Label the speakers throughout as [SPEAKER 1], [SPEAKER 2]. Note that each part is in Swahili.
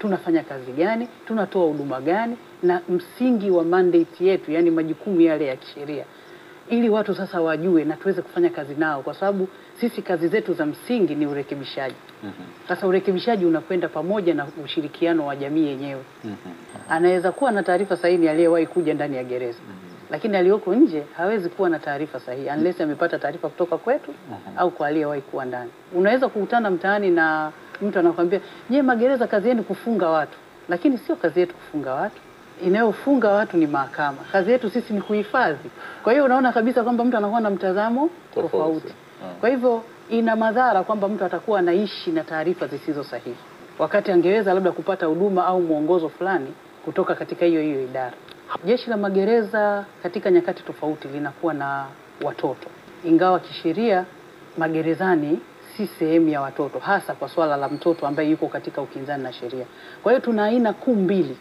[SPEAKER 1] tunafanya kazi gani, tunatoa huduma gani, na msingi wa mandate yetu, yani majukumu yale ya kisheria, ili watu sasa wajue na tuweze kufanya kazi nao, kwa sababu sisi kazi zetu za msingi ni urekebishaji. Sasa urekebishaji unakwenda pamoja na ushirikiano wa jamii yenyewe. Anaweza kuwa na taarifa sahihi aliyewahi kuja ndani ya gereza, lakini aliyoko nje hawezi kuwa na taarifa sahihi unless amepata taarifa kutoka kwetu au kwa aliyewahi kuwa ndani. Unaweza kukutana mtaani na mtu anakwambia, nyie magereza kazi yenu kufunga watu, lakini sio kazi yetu kufunga watu. Inayofunga watu ni mahakama. Kazi yetu sisi ni kuhifadhi. Kwa hiyo unaona kabisa kwamba mtu anakuwa na mtazamo
[SPEAKER 2] Tofauti.
[SPEAKER 1] tofauti. Kwa hivyo ina madhara kwamba mtu atakuwa anaishi na taarifa zisizo sahihi, wakati angeweza labda kupata huduma au mwongozo fulani kutoka katika hiyo hiyo idara. Jeshi la magereza katika nyakati tofauti linakuwa na watoto, ingawa kisheria magerezani si sehemu ya watoto, hasa kwa swala la mtoto ambaye yuko katika ukinzani na sheria. Kwa hiyo tuna aina kuu mbili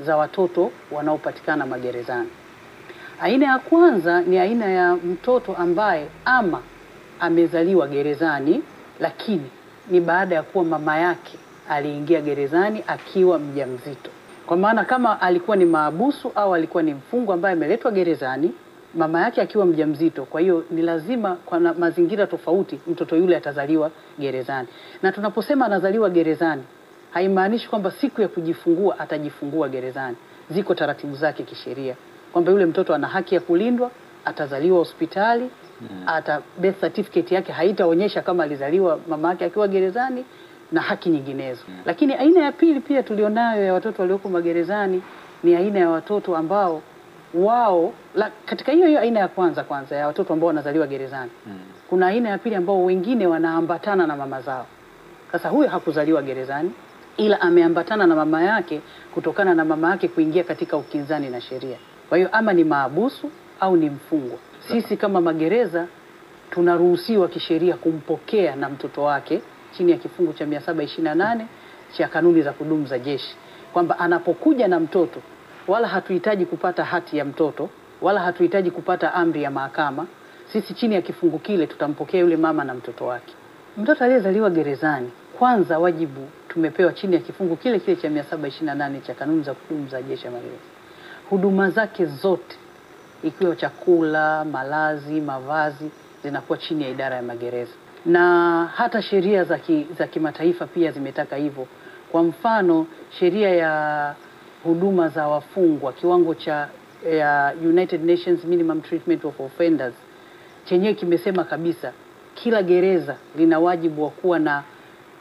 [SPEAKER 1] za watoto wanaopatikana magerezani. Aina ya kwanza ni aina ya mtoto ambaye ama amezaliwa gerezani, lakini ni baada ya kuwa mama yake aliingia gerezani akiwa mjamzito. Kwa maana kama alikuwa ni maabusu au alikuwa ni mfungwa ambaye ameletwa gerezani mama yake akiwa mjamzito, kwa hiyo ni lazima kwa na mazingira tofauti mtoto yule atazaliwa gerezani. Na tunaposema anazaliwa gerezani, haimaanishi kwamba siku ya kujifungua atajifungua gerezani. Ziko taratibu zake kisheria kwamba yule mtoto ana haki ya kulindwa, atazaliwa hospitali ata birth certificate yake haitaonyesha kama alizaliwa mama yake akiwa gerezani na haki nyinginezo. Lakini aina ya pili pia tulionayo ya watoto walioko magerezani ni aina ya watoto ambao wao la, katika hiyo hiyo aina ya kwanza kwanza ya watoto ambao wanazaliwa gerezani mm. kuna aina ya pili ambao wengine wanaambatana na mama zao. Sasa huyo hakuzaliwa gerezani, ila ameambatana na mama yake kutokana na mama yake kuingia katika ukinzani na sheria. Kwa hiyo ama ni maabusu au ni mfungwa. Sisi kama magereza tunaruhusiwa kisheria kumpokea na mtoto wake chini ya kifungu cha 728 cha kanuni za kudumu za jeshi, kwamba anapokuja na mtoto, wala hatuhitaji kupata hati ya mtoto, wala hatuhitaji kupata amri ya mahakama. Sisi chini ya kifungu kile tutampokea yule mama na mtoto wake. Mtoto aliyezaliwa gerezani, kwanza wajibu tumepewa chini ya kifungu kile kile cha 728 cha kanuni za kudumu za jeshi la magereza, huduma zake zote ikiwa chakula, malazi, mavazi zinakuwa chini ya idara ya magereza, na hata sheria za ki, kimataifa pia zimetaka hivyo. Kwa mfano, sheria ya huduma za wafungwa kiwango cha ya United Nations Minimum Treatment of Offenders chenyewe kimesema kabisa kila gereza lina wajibu wa kuwa na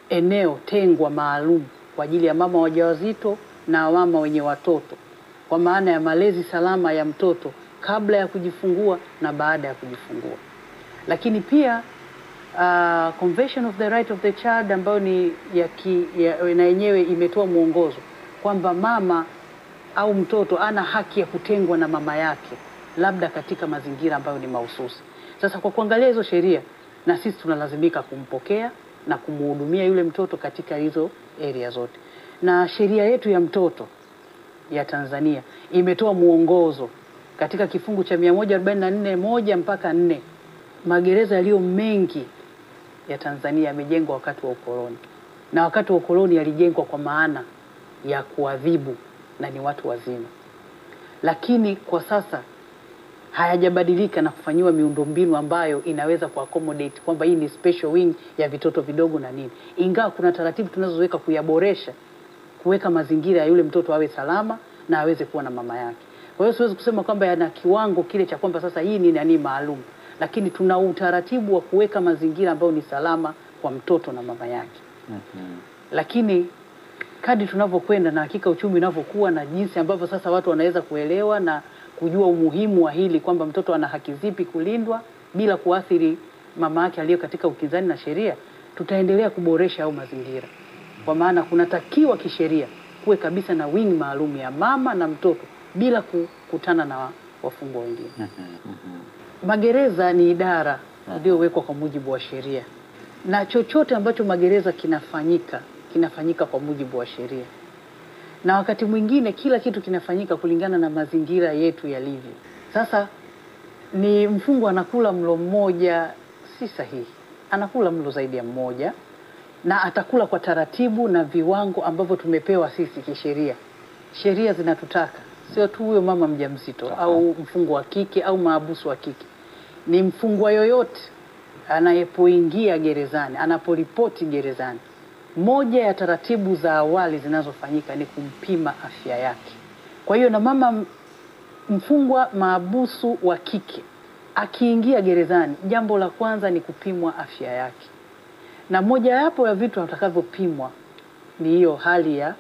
[SPEAKER 1] eneo tengwa maalum kwa ajili ya mama wajawazito na mama wenye watoto, kwa maana ya malezi salama ya mtoto kabla ya kujifungua na baada ya kujifungua. Lakini pia uh, Convention of the Right of the Child ambayo ni ya, ki, ya na yenyewe imetoa mwongozo kwamba mama au mtoto ana haki ya kutengwa na mama yake, labda katika mazingira ambayo ni mahususi. Sasa kwa kuangalia hizo sheria, na sisi tunalazimika kumpokea na kumhudumia yule mtoto katika hizo area zote, na sheria yetu ya mtoto ya Tanzania imetoa mwongozo katika kifungu cha 144 moja mpaka nne. Magereza yaliyo mengi ya Tanzania yamejengwa wakati wa ukoloni, na wakati wa ukoloni yalijengwa kwa maana ya kuadhibu na ni watu wazima, lakini kwa sasa hayajabadilika na kufanyiwa miundombinu ambayo inaweza kuaccommodate kwamba hii ni special wing ya vitoto vidogo na nini, ingawa kuna taratibu tunazoweka kuyaboresha, kuweka mazingira ya yule mtoto awe salama na aweze kuwa na mama yake. Kwa hiyo siwezi kusema kwamba yana kiwango kile cha kwamba sasa hii ni nani maalum, lakini tuna utaratibu wa kuweka mazingira ambayo ni salama kwa mtoto na mama yake. mm -hmm. Lakini kadri tunavyokwenda na hakika uchumi unavyokuwa na jinsi ambavyo sasa watu wanaweza kuelewa na kujua umuhimu wa hili kwamba mtoto ana haki zipi kulindwa bila kuathiri mama yake aliyo katika ukinzani na sheria, tutaendelea kuboresha au mazingira, kwa maana kunatakiwa kisheria kuwe kabisa na wing maalum ya mama na mtoto bila kukutana na wafungwa wengine. Magereza ni idara iliyowekwa kwa mujibu wa sheria, na chochote ambacho magereza kinafanyika kinafanyika kwa mujibu wa sheria, na wakati mwingine kila kitu kinafanyika kulingana na mazingira yetu yalivyo. Sasa ni mfungwa anakula mlo mmoja, si sahihi, anakula mlo zaidi ya mmoja, na atakula kwa taratibu na viwango ambavyo tumepewa sisi kisheria. Sheria zinatutaka. Sio tu huyo mama mjamzito au mfungwa wa kike au maabusu wa kike, ni mfungwa yoyote anayepoingia gerezani, anaporipoti gerezani, moja ya taratibu za awali zinazofanyika ni kumpima afya yake. Kwa hiyo na mama mfungwa maabusu wa kike akiingia gerezani, jambo la kwanza ni kupimwa afya yake, na mojawapo ya vitu atakavyopimwa ni hiyo hali ya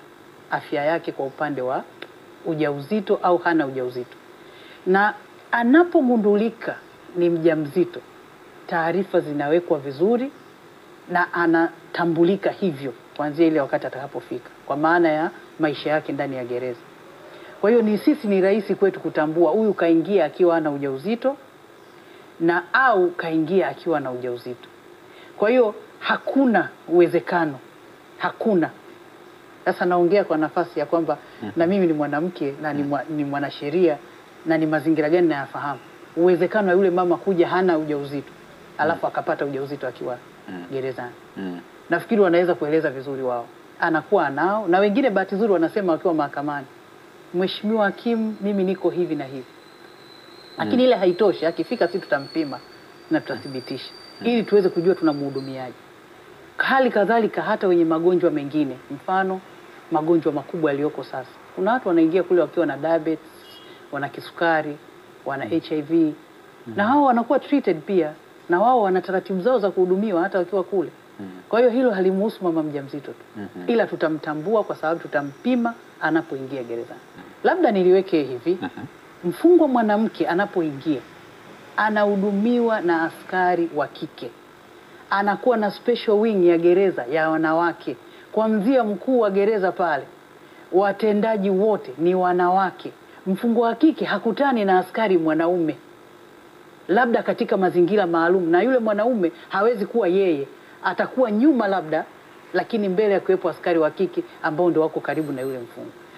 [SPEAKER 1] afya yake kwa upande wa ujauzito au hana ujauzito, na anapogundulika ni mjamzito, taarifa zinawekwa vizuri na anatambulika hivyo kuanzia ile wakati atakapofika, kwa maana ya maisha yake ndani ya gereza. Kwa hiyo ni sisi, ni rahisi kwetu kutambua huyu kaingia akiwa ana ujauzito na au kaingia akiwa na ujauzito. Kwa hiyo hakuna uwezekano, hakuna. Sasa naongea kwa nafasi ya kwamba mm -hmm. na mimi ni mwanamke na ni, mwa, ni mwanasheria na ni mazingira gani nayafahamu. Uwezekano wa yule mama kuja hana ujauzito alafu mm -hmm. akapata ujauzito akiwa gerezani
[SPEAKER 2] Mm.
[SPEAKER 1] nafikiri wanaweza kueleza vizuri wao, anakuwa anao, na wengine bahati nzuri wanasema wakiwa mahakamani, Mheshimiwa hakimu, mimi niko hivi na hivi, lakini mm. ile haitoshi. Akifika si tutampima na tutathibitisha mm. ili tuweze kujua tunamhudumiaje. Hali kadhalika hata wenye magonjwa mengine, mfano magonjwa makubwa yaliyoko sasa, kuna watu wanaingia kule wakiwa na diabetes, wana kisukari, wana mm. HIV mm. na hao wanakuwa treated pia, na wao wana taratibu zao za kuhudumiwa hata wakiwa kule. Kwa hiyo hilo halimuhusu mama mjamzito tu, ila tutamtambua kwa sababu tutampima anapoingia gerezani. Labda niliweke hivi, mfungwa mwanamke anapoingia anahudumiwa na askari wa kike, anakuwa na special wing ya gereza ya wanawake, kuanzia mkuu wa gereza pale, watendaji wote ni wanawake. Mfungwa wa kike hakutani na askari mwanaume labda katika mazingira maalum, na yule mwanaume hawezi kuwa yeye, atakuwa nyuma labda, lakini mbele ya kuwepo askari wa kike ambao ndio wako karibu na yule mfungwa.